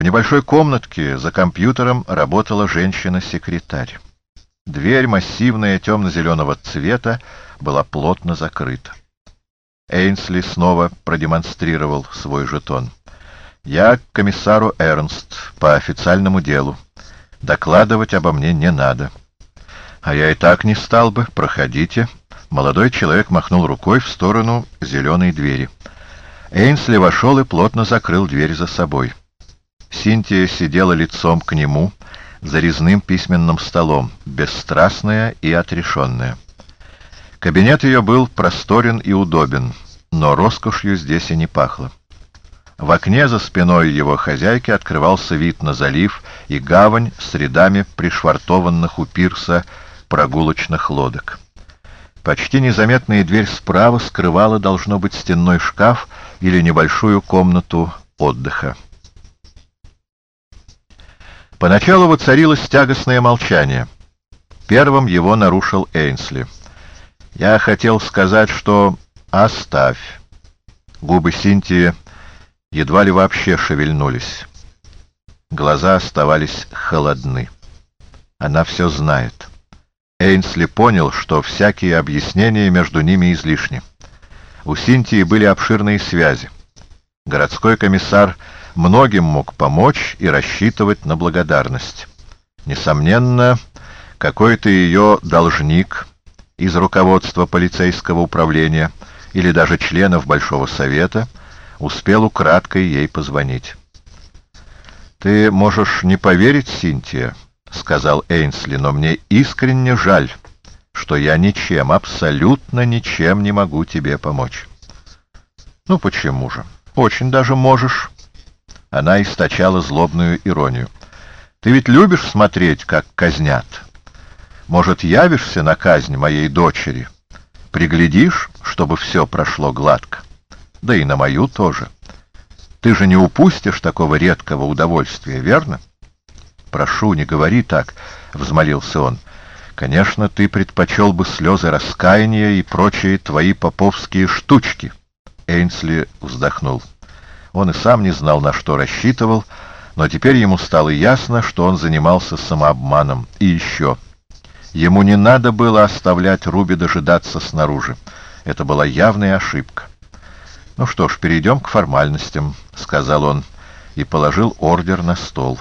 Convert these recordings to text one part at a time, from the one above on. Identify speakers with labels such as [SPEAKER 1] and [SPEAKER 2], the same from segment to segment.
[SPEAKER 1] В небольшой комнатке за компьютером работала женщина-секретарь. Дверь, массивная, темно-зеленого цвета, была плотно закрыта. Эйнсли снова продемонстрировал свой жетон. «Я к комиссару Эрнст по официальному делу. Докладывать обо мне не надо». «А я и так не стал бы. Проходите». Молодой человек махнул рукой в сторону зеленой двери. Эйнсли вошел и плотно закрыл дверь за собой. Синтия сидела лицом к нему за резным письменным столом, бесстрастная и отрешенная. Кабинет ее был просторен и удобен, но роскошью здесь и не пахло. В окне за спиной его хозяйки открывался вид на залив и гавань с рядами пришвартованных у пирса прогулочных лодок. Почти незаметная дверь справа скрывала, должно быть, стенной шкаф или небольшую комнату отдыха. Поначалу воцарилось тягостное молчание. Первым его нарушил Эйнсли. «Я хотел сказать, что оставь». Губы Синтии едва ли вообще шевельнулись. Глаза оставались холодны. Она все знает. Эйнсли понял, что всякие объяснения между ними излишни. У Синтии были обширные связи. Городской комиссар многим мог помочь и рассчитывать на благодарность. Несомненно, какой-то ее должник из руководства полицейского управления или даже членов Большого Совета успел украдкой ей позвонить. «Ты можешь не поверить, Синтия», — сказал Эйнсли, — «но мне искренне жаль, что я ничем, абсолютно ничем не могу тебе помочь». «Ну почему же? Очень даже можешь». Она источала злобную иронию. «Ты ведь любишь смотреть, как казнят? Может, явишься на казнь моей дочери? Приглядишь, чтобы все прошло гладко? Да и на мою тоже. Ты же не упустишь такого редкого удовольствия, верно?» «Прошу, не говори так», — взмолился он. «Конечно, ты предпочел бы слезы раскаяния и прочие твои поповские штучки». Эйнсли вздохнул. Он и сам не знал, на что рассчитывал, но теперь ему стало ясно, что он занимался самообманом. И еще. Ему не надо было оставлять Руби дожидаться снаружи. Это была явная ошибка. «Ну что ж, перейдем к формальностям», — сказал он и положил ордер на стол.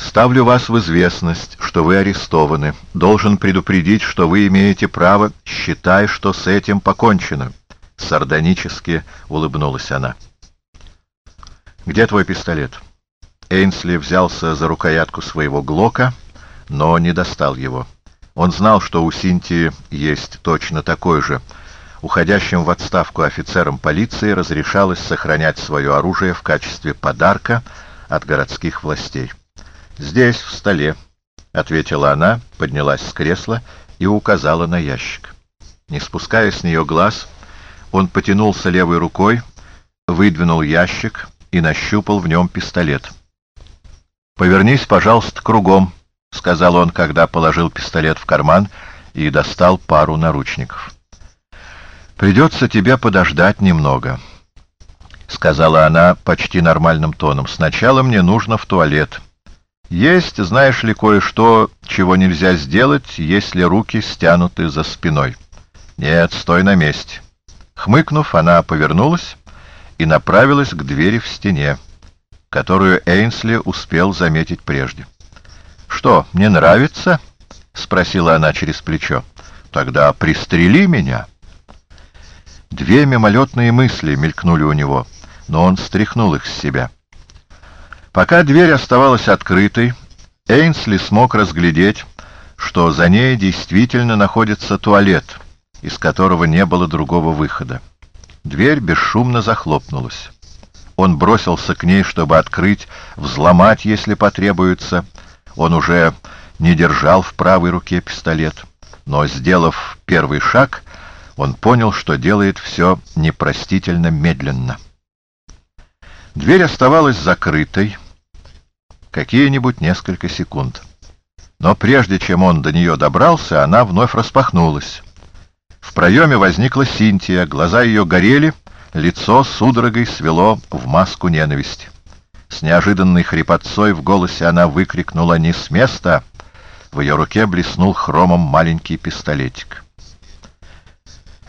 [SPEAKER 1] Ставлю вас в известность, что вы арестованы. Должен предупредить, что вы имеете право, считай, что с этим покончено. Сардонически улыбнулась она. Где твой пистолет? Эйнсли взялся за рукоятку своего глока, но не достал его. Он знал, что у Синтии есть точно такой же. Уходящим в отставку офицерам полиции разрешалось сохранять свое оружие в качестве подарка от городских властей. «Здесь, в столе», — ответила она, поднялась с кресла и указала на ящик. Не спуская с нее глаз, он потянулся левой рукой, выдвинул ящик и нащупал в нем пистолет. «Повернись, пожалуйста, кругом», — сказал он, когда положил пистолет в карман и достал пару наручников. «Придется тебе подождать немного», — сказала она почти нормальным тоном. «Сначала мне нужно в туалет». Есть, знаешь ли, кое-что, чего нельзя сделать, если руки стянуты за спиной. Нет, стой на месте. Хмыкнув, она повернулась и направилась к двери в стене, которую Эйнсли успел заметить прежде. «Что, не нравится?» — спросила она через плечо. «Тогда пристрели меня». Две мимолетные мысли мелькнули у него, но он стряхнул их с себя. Пока дверь оставалась открытой, Эйнсли смог разглядеть, что за ней действительно находится туалет, из которого не было другого выхода. Дверь бесшумно захлопнулась. Он бросился к ней, чтобы открыть, взломать, если потребуется. Он уже не держал в правой руке пистолет. Но, сделав первый шаг, он понял, что делает все непростительно медленно. Дверь оставалась закрытой какие-нибудь несколько секунд. Но прежде чем он до нее добрался, она вновь распахнулась. В проеме возникла Синтия, глаза ее горели, лицо судорогой свело в маску ненависти. С неожиданной хрипотцой в голосе она выкрикнула «Не с места!» В ее руке блеснул хромом маленький пистолетик.